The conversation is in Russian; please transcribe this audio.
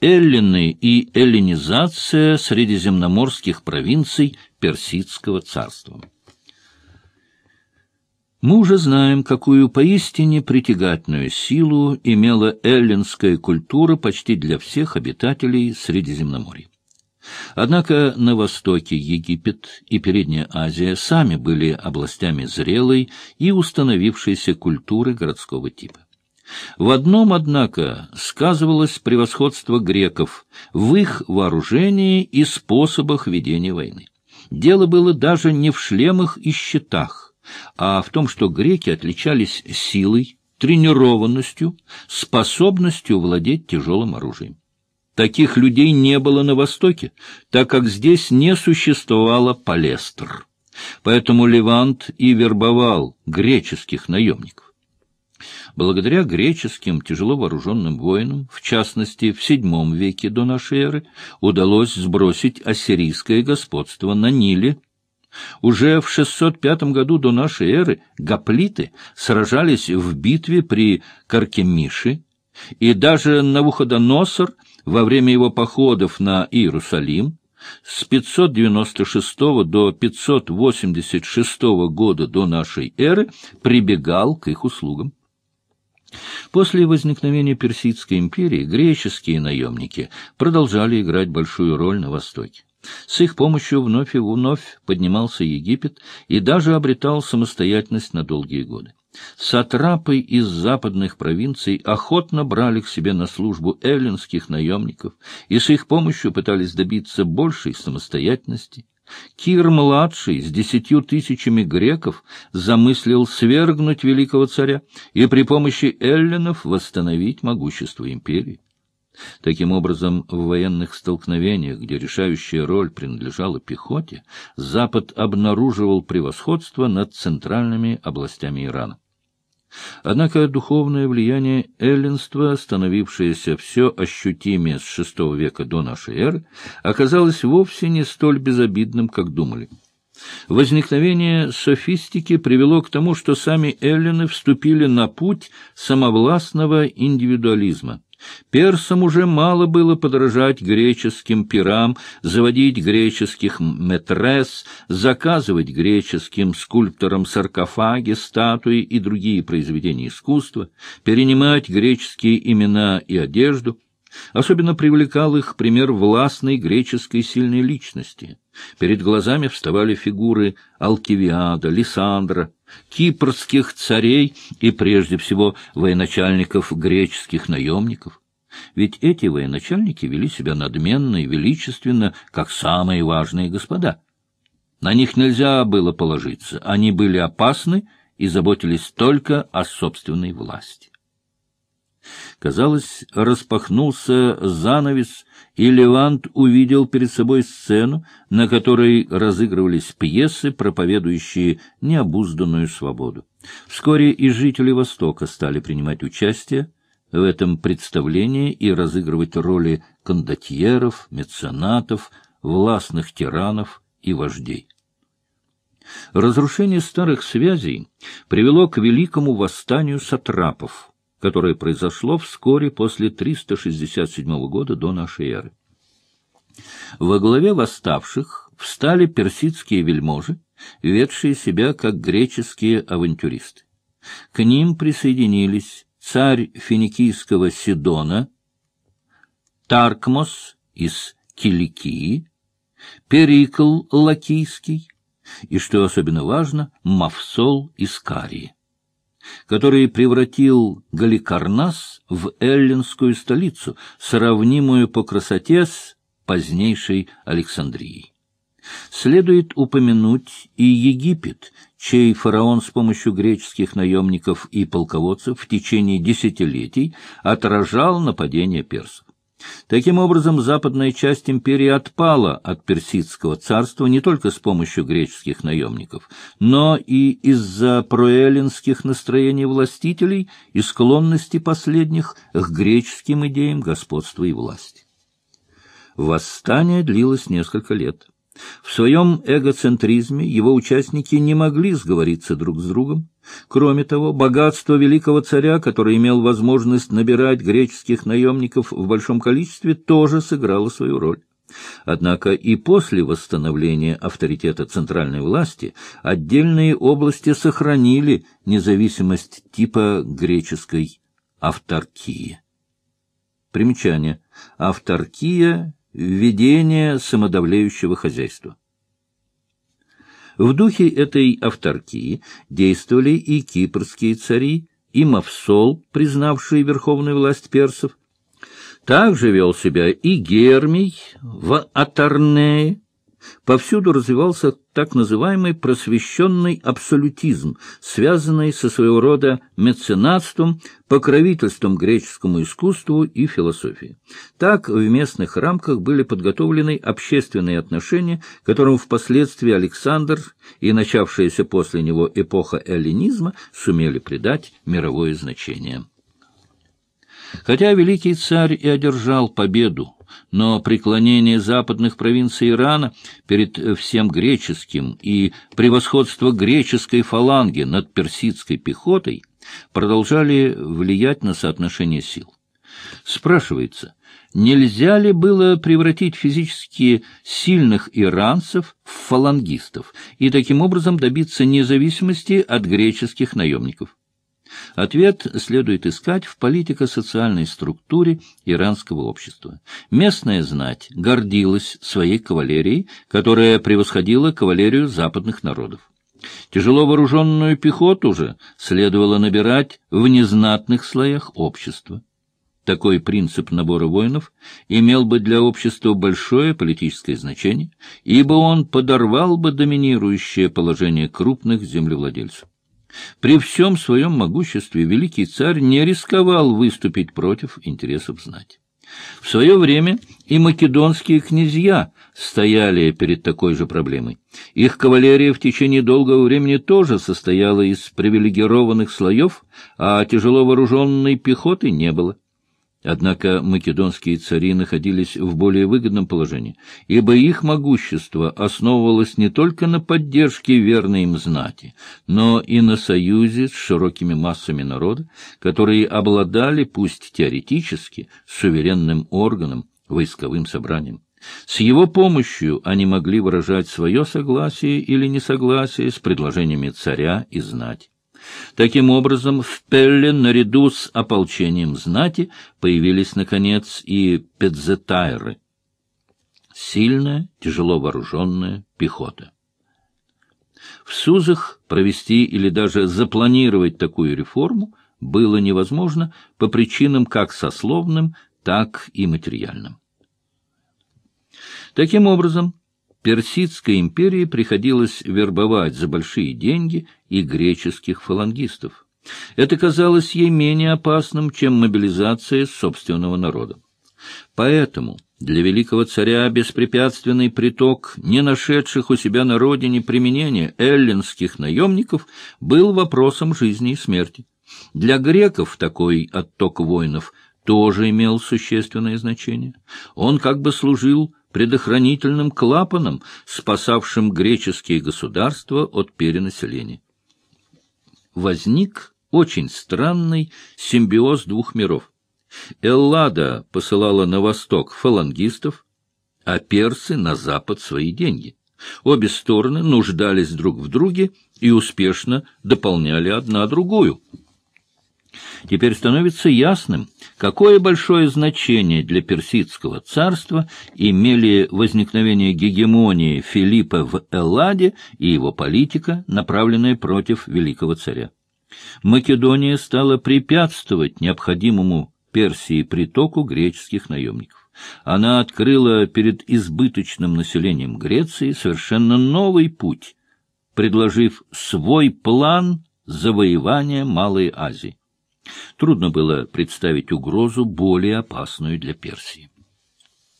эллины и эллинизация средиземноморских провинций Персидского царства. Мы уже знаем, какую поистине притягательную силу имела эллинская культура почти для всех обитателей Средиземноморья. Однако на востоке Египет и Передняя Азия сами были областями зрелой и установившейся культуры городского типа. В одном, однако, сказывалось превосходство греков в их вооружении и способах ведения войны. Дело было даже не в шлемах и щитах, а в том, что греки отличались силой, тренированностью, способностью владеть тяжелым оружием. Таких людей не было на Востоке, так как здесь не существовало палестр. Поэтому Левант и вербовал греческих наемников. Благодаря греческим тяжело вооруженным воинам, в частности, в VII веке до нашей эры, удалось сбросить ассирийское господство на Ниле. Уже в 605 году до нашей эры гоплиты сражались в битве при Каркемише, и даже Навуходоносор во время его походов на Иерусалим с 596 до 586 года до нашей эры прибегал к их услугам. После возникновения Персидской империи греческие наемники продолжали играть большую роль на Востоке. С их помощью вновь и вновь поднимался Египет и даже обретал самостоятельность на долгие годы. Сатрапы из западных провинций охотно брали к себе на службу эллинских наемников и с их помощью пытались добиться большей самостоятельности. Кир-младший с десятью тысячами греков замыслил свергнуть великого царя и при помощи эллинов восстановить могущество империи. Таким образом, в военных столкновениях, где решающая роль принадлежала пехоте, Запад обнаруживал превосходство над центральными областями Ирана. Однако духовное влияние эллинства, становившееся все ощутимее с VI века до нашей эры, оказалось вовсе не столь безобидным, как думали. Возникновение софистики привело к тому, что сами эллины вступили на путь самовластного индивидуализма – Персам уже мало было подражать греческим пирам, заводить греческих метрес, заказывать греческим скульпторам саркофаги, статуи и другие произведения искусства, перенимать греческие имена и одежду. Особенно привлекал их пример властной греческой сильной личности. Перед глазами вставали фигуры Алкивиада, Лисандра, кипрских царей и, прежде всего, военачальников греческих наемников. Ведь эти военачальники вели себя надменно и величественно, как самые важные господа. На них нельзя было положиться, они были опасны и заботились только о собственной власти. Казалось, распахнулся занавес, и Левант увидел перед собой сцену, на которой разыгрывались пьесы, проповедующие необузданную свободу. Вскоре и жители Востока стали принимать участие в этом представлении и разыгрывать роли кондотьеров, меценатов, властных тиранов и вождей. Разрушение старых связей привело к великому восстанию сатрапов – которое произошло вскоре после 367 года до нашей эры. Во главе восставших встали персидские вельможи, ведшие себя как греческие авантюристы. К ним присоединились царь финикийского Сидона, Таркмос из Киликии, Перикл Лакийский и, что особенно важно, Мавсол из Карии который превратил Галикарнас в эллинскую столицу, сравнимую по красоте с позднейшей Александрией. Следует упомянуть и Египет, чей фараон с помощью греческих наемников и полководцев в течение десятилетий отражал нападение персов. Таким образом, западная часть империи отпала от персидского царства не только с помощью греческих наемников, но и из-за проэллинских настроений властителей и склонности последних к греческим идеям господства и власти. Восстание длилось несколько лет. В своем эгоцентризме его участники не могли сговориться друг с другом. Кроме того, богатство великого царя, который имел возможность набирать греческих наемников в большом количестве, тоже сыграло свою роль. Однако и после восстановления авторитета центральной власти отдельные области сохранили независимость типа греческой авторкии. Примечание. Авторкия – введение самодавляющего хозяйства. В духе этой авторкии действовали и кипрские цари, и Мавсол, признавший верховную власть персов, также вел себя и Гермий в Атарнее. Повсюду развивался так называемый просвещенный абсолютизм, связанный со своего рода меценатством, покровительством греческому искусству и философии. Так в местных рамках были подготовлены общественные отношения, которым впоследствии Александр и начавшаяся после него эпоха эллинизма сумели придать мировое значение. Хотя великий царь и одержал победу, но преклонение западных провинций Ирана перед всем греческим и превосходство греческой фаланги над персидской пехотой продолжали влиять на соотношение сил. Спрашивается, нельзя ли было превратить физически сильных иранцев в фалангистов и таким образом добиться независимости от греческих наемников? Ответ следует искать в политико-социальной структуре иранского общества. Местная знать гордилась своей кавалерией, которая превосходила кавалерию западных народов. Тяжело вооруженную пехоту же следовало набирать в незнатных слоях общества. Такой принцип набора воинов имел бы для общества большое политическое значение, ибо он подорвал бы доминирующее положение крупных землевладельцев. При всем своем могуществе великий царь не рисковал выступить против интересов знати. В свое время и македонские князья стояли перед такой же проблемой. Их кавалерия в течение долгого времени тоже состояла из привилегированных слоев, а тяжело вооруженной пехоты не было. Однако македонские цари находились в более выгодном положении, ибо их могущество основывалось не только на поддержке верной им знати, но и на союзе с широкими массами народа, которые обладали, пусть теоретически, суверенным органом, войсковым собранием. С его помощью они могли выражать свое согласие или несогласие с предложениями царя и знати. Таким образом, в Пелле наряду с ополчением знати появились, наконец, и педзетайры — сильная, тяжело вооруженная пехота. В Сузах провести или даже запланировать такую реформу было невозможно по причинам как сословным, так и материальным. Таким образом, Персидской империи приходилось вербовать за большие деньги и греческих фалангистов. Это казалось ей менее опасным, чем мобилизация собственного народа. Поэтому для великого царя беспрепятственный приток не нашедших у себя на родине применения эллинских наемников был вопросом жизни и смерти. Для греков такой отток воинов тоже имел существенное значение. Он как бы служил предохранительным клапаном, спасавшим греческие государства от перенаселения. Возник очень странный симбиоз двух миров. Эллада посылала на восток фалангистов, а персы на запад свои деньги. Обе стороны нуждались друг в друге и успешно дополняли одна другую. Теперь становится ясным, какое большое значение для персидского царства имели возникновение гегемонии Филиппа в Элладе и его политика, направленная против великого царя. Македония стала препятствовать необходимому Персии притоку греческих наемников. Она открыла перед избыточным населением Греции совершенно новый путь, предложив свой план завоевания Малой Азии. Трудно было представить угрозу более опасную для Персии.